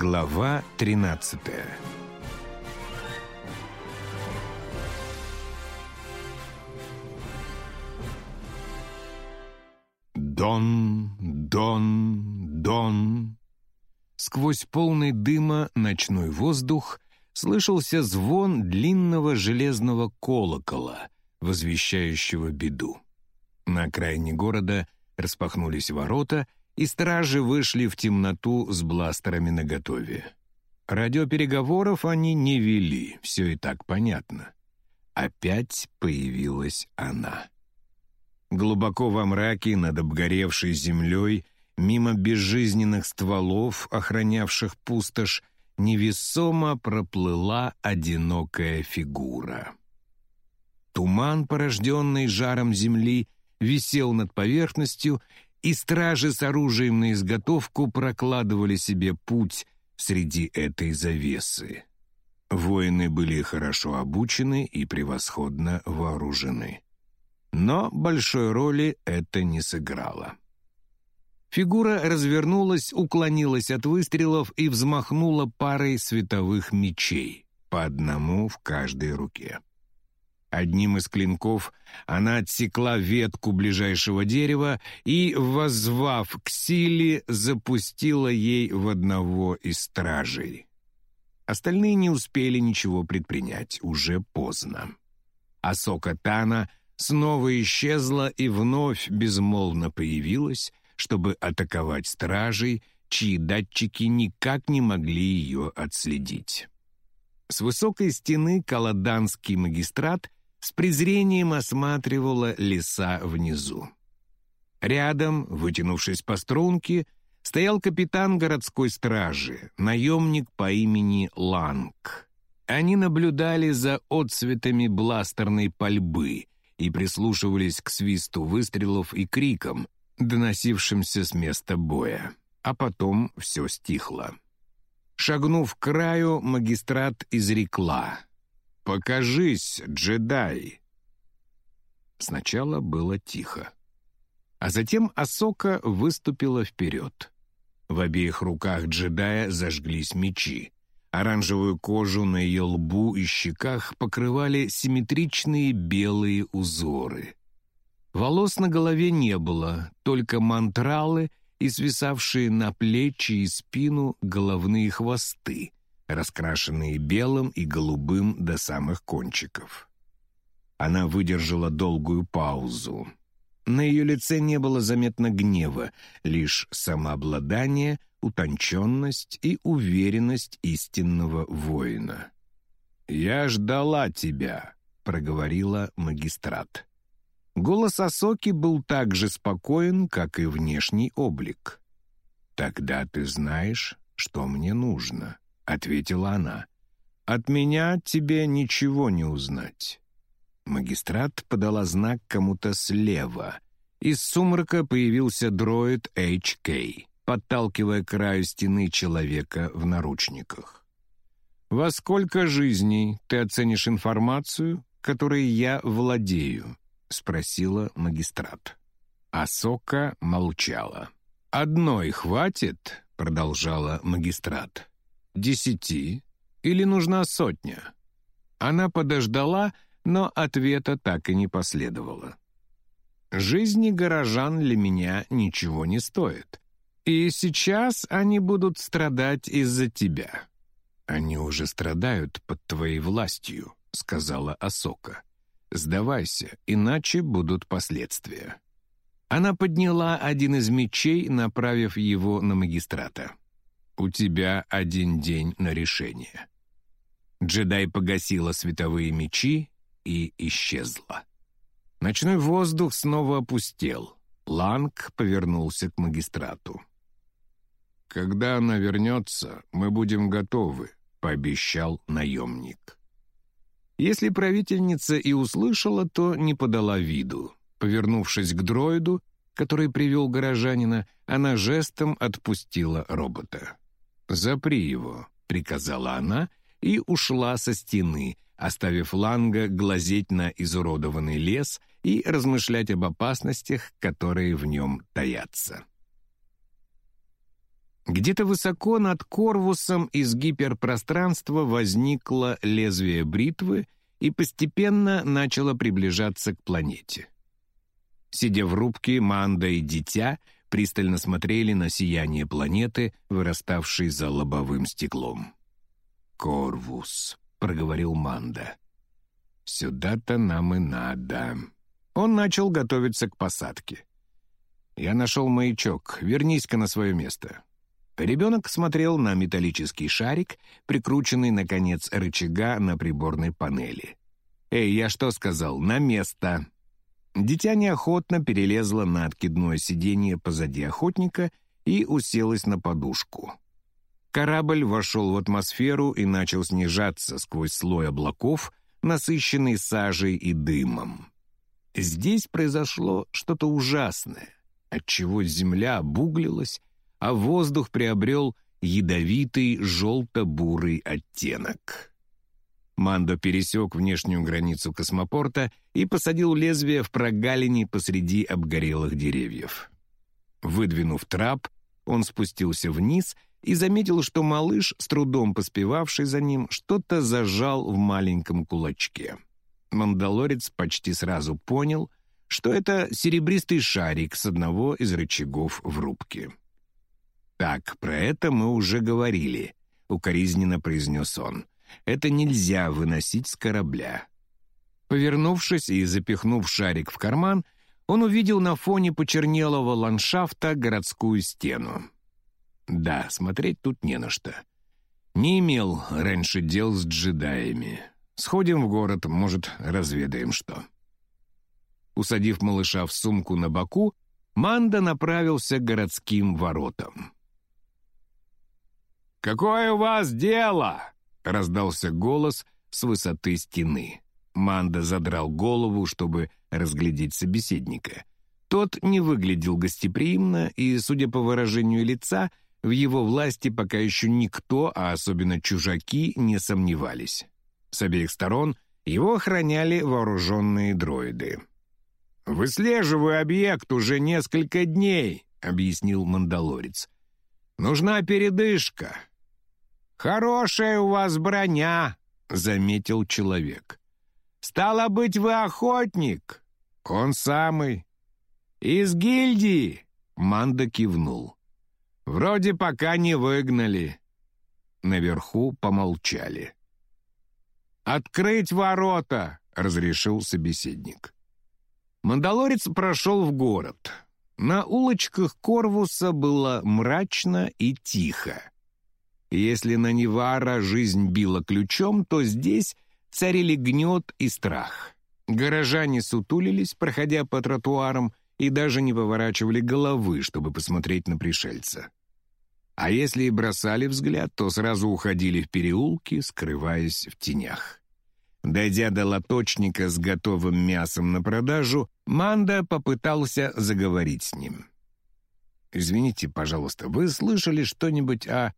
Глава 13 Дон, дон, дон. Сквозь полный дыма ночной воздух слышался звон длинного железного колокола, возвещающего беду. На окраине города распахнулись ворота, и стражи вышли в темноту с бластерами наготове. Радиопереговоров они не вели, все и так понятно. Опять появилась она. Глубоко во мраке над обгоревшей землей, мимо безжизненных стволов, охранявших пустошь, невесомо проплыла одинокая фигура. Туман, порожденный жаром земли, висел над поверхностью, и стражи с оружием на изготовку прокладывали себе путь среди этой завесы. Воины были хорошо обучены и превосходно вооружены. Но большой роли это не сыграло. Фигура развернулась, уклонилась от выстрелов и взмахнула парой световых мечей, по одному в каждой руке. Одним из клинков она отсекла ветку ближайшего дерева и, воззвав к силе, запустила ей в одного из стражей. Остальные не успели ничего предпринять, уже поздно. Асока Тана снова исчезла и вновь безмолвно появилась, чтобы атаковать стражей, чьи датчики никак не могли ее отследить. С высокой стены Каладанский магистрат с презрением осматривала леса внизу. Рядом, вытянувшись по струнке, стоял капитан городской стражи, наемник по имени Ланг. Они наблюдали за отцветами бластерной пальбы и прислушивались к свисту выстрелов и крикам, доносившимся с места боя. А потом все стихло. Шагнув к краю, магистрат изрекла — «Покажись, джедай!» Сначала было тихо. А затем Асока выступила вперед. В обеих руках джедая зажглись мечи. Оранжевую кожу на ее лбу и щеках покрывали симметричные белые узоры. Волос на голове не было, только мантралы и свисавшие на плечи и спину головные хвосты, раскрашенные белым и голубым до самых кончиков. Она выдержала долгую паузу. На ее лице не было заметно гнева, лишь самообладание, утонченность и уверенность истинного воина. «Я ждала тебя», — проговорила магистрат. Голос Асоки был так же спокоен, как и внешний облик. «Тогда ты знаешь, что мне нужно», ответила она. «От меня тебе ничего не узнать». Магистрат подала знак кому-то слева. Из сумрака появился дроид HK, подталкивая к краю стены человека в наручниках. «Во сколько жизней ты оценишь информацию, которой я владею?» — спросила магистрат. Асока молчала. «Одной хватит?» — продолжала магистрат десяти или нужна сотня?» Она подождала, но ответа так и не последовало. «Жизни горожан для меня ничего не стоит, и сейчас они будут страдать из-за тебя». «Они уже страдают под твоей властью», — сказала Асока. «Сдавайся, иначе будут последствия». Она подняла один из мечей, направив его на магистрата. «У тебя один день на решение». Джедай погасила световые мечи и исчезла. Ночной воздух снова опустел. Ланг повернулся к магистрату. «Когда она вернется, мы будем готовы», — пообещал наемник. Если правительница и услышала, то не подала виду. Повернувшись к дроиду, который привел горожанина, она жестом отпустила робота. «Запри его», — приказала она и ушла со стены, оставив Ланга глазеть на изуродованный лес и размышлять об опасностях, которые в нем таятся. Где-то высоко над Корвусом из гиперпространства возникло лезвие бритвы и постепенно начало приближаться к планете. Сидя в рубке, Манда и Дитя пристально смотрели на сияние планеты, выраставшей за лобовым стеклом. «Корвус», — проговорил Манда. «Сюда-то нам и надо». Он начал готовиться к посадке. «Я нашел маячок. Вернись-ка на свое место». Ребенок смотрел на металлический шарик, прикрученный на конец рычага на приборной панели. «Эй, я что сказал? На место!» Дитя неохотно перелезло на откидное сиденье позади охотника и уселось на подушку. Корабль вошел в атмосферу и начал снижаться сквозь слой облаков, насыщенный сажей и дымом. Здесь произошло что-то ужасное, отчего земля обуглилась, а воздух приобрел ядовитый желто-бурый оттенок. Мандо пересек внешнюю границу космопорта и посадил лезвие в прогалине посреди обгорелых деревьев. Выдвинув трап, он спустился вниз и заметил, что малыш, с трудом поспевавший за ним, что-то зажал в маленьком кулачке. Мандалорец почти сразу понял, что это серебристый шарик с одного из рычагов в рубке. «Так, про это мы уже говорили», — укоризненно произнес он. «Это нельзя выносить с корабля». Повернувшись и запихнув шарик в карман, он увидел на фоне почернелого ландшафта городскую стену. Да, смотреть тут не на что. Не имел раньше дел с джедаями. Сходим в город, может, разведаем что. Усадив малыша в сумку на боку, Манда направился к городским воротам. «Какое у вас дело?» — раздался голос с высоты стены. Манда задрал голову, чтобы разглядеть собеседника. Тот не выглядел гостеприимно, и, судя по выражению лица, в его власти пока еще никто, а особенно чужаки, не сомневались. С обеих сторон его охраняли вооруженные дроиды. «Выслеживаю объект уже несколько дней», — объяснил Мандалорец. «Нужна передышка. «Хорошая у вас броня», — заметил человек. «Стало быть, вы охотник?» «Он самый». «Из гильдии?» — Манда кивнул. «Вроде пока не выгнали». Наверху помолчали. «Открыть ворота!» — разрешил собеседник. Мандалорец прошел в город. На улочках Корвуса было мрачно и тихо. Если на Невара жизнь била ключом, то здесь царили гнет и страх. Горожане сутулились, проходя по тротуарам, и даже не поворачивали головы, чтобы посмотреть на пришельца. А если и бросали взгляд, то сразу уходили в переулки, скрываясь в тенях. Дойдя до лоточника с готовым мясом на продажу, Манда попытался заговорить с ним. «Извините, пожалуйста, вы слышали что-нибудь о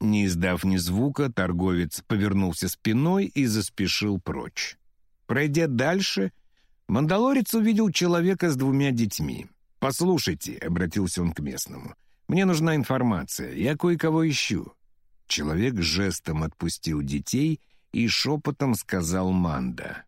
не издав ни звука, торговец повернулся спиной и заспешил прочь. Пройдя дальше, мандалорец увидел человека с двумя детьми. «Послушайте», — обратился он к местному, — «мне нужна информация, я кое-кого ищу». Человек жестом отпустил детей и шепотом сказал Манда.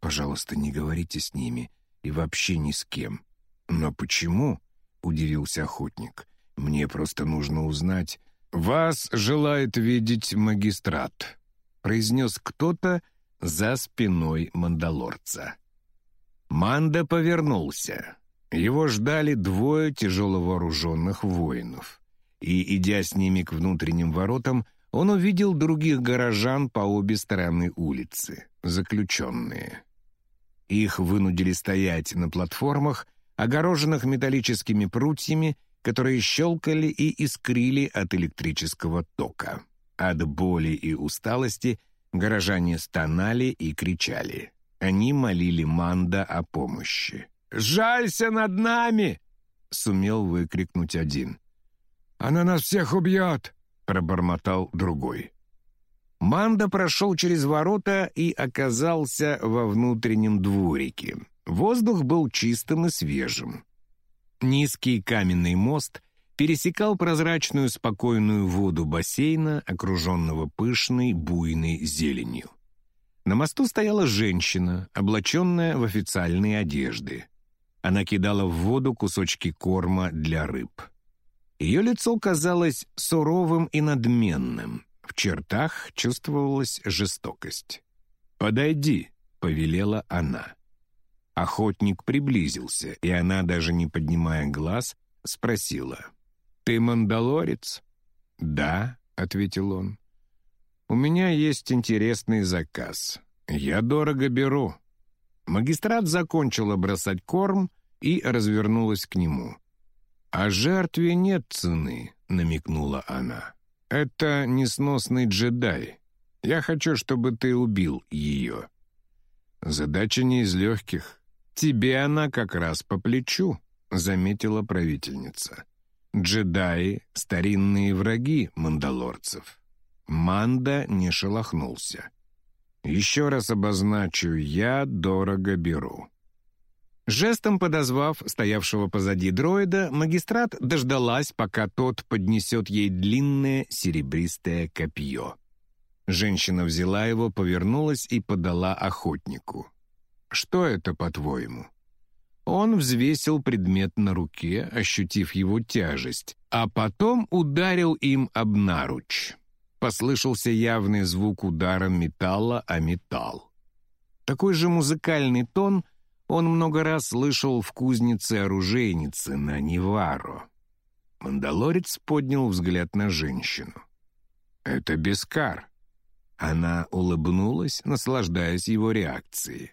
«Пожалуйста, не говорите с ними и вообще ни с кем». «Но почему?» — удивился охотник. «Мне просто нужно узнать, «Вас желает видеть магистрат», — произнес кто-то за спиной мандалорца. Манда повернулся. Его ждали двое тяжело вооруженных воинов. И, идя с ними к внутренним воротам, он увидел других горожан по обе стороны улицы, заключенные. Их вынудили стоять на платформах, огороженных металлическими прутьями которые щелкали и искрили от электрического тока. От боли и усталости горожане стонали и кричали. Они молили Манда о помощи. «Жалься над нами!» — сумел выкрикнуть один. «Она нас всех убьет!» — пробормотал другой. Манда прошел через ворота и оказался во внутреннем дворике. Воздух был чистым и свежим. Низкий каменный мост пересекал прозрачную спокойную воду бассейна, окруженного пышной буйной зеленью. На мосту стояла женщина, облаченная в официальные одежды. Она кидала в воду кусочки корма для рыб. Ее лицо казалось суровым и надменным. В чертах чувствовалась жестокость. «Подойди», — повелела она. Охотник приблизился, и она, даже не поднимая глаз, спросила. «Ты мандалорец?» «Да», — ответил он. «У меня есть интересный заказ. Я дорого беру». Магистрат закончила бросать корм и развернулась к нему. «О жертве нет цены», — намекнула она. «Это несносный джедай. Я хочу, чтобы ты убил ее». «Задача не из легких. Тебе она как раз по плечу», — заметила правительница. «Джедаи — старинные враги мандалорцев». Манда не шелохнулся. «Еще раз обозначу, я дорого беру». Жестом подозвав стоявшего позади дроида, магистрат дождалась, пока тот поднесет ей длинное серебристое копье. Женщина взяла его, повернулась и подала охотнику. «Что это, по-твоему?» Он взвесил предмет на руке, ощутив его тяжесть, а потом ударил им об наруч. Послышался явный звук удара металла о металл. Такой же музыкальный тон — он много раз слышал в кузнице-оружейнице на Неваро. Мандалорец поднял взгляд на женщину. «Это Бескар». Она улыбнулась, наслаждаясь его реакцией.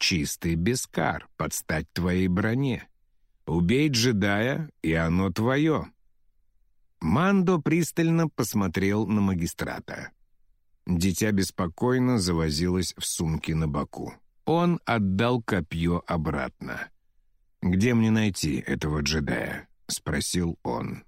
«Чистый Бескар, под стать твоей броне. Убей джедая, и оно твое». Мандо пристально посмотрел на магистрата. Дитя беспокойно завозилось в сумке на боку. Он отдал копье обратно. «Где мне найти этого джедая?» — спросил он.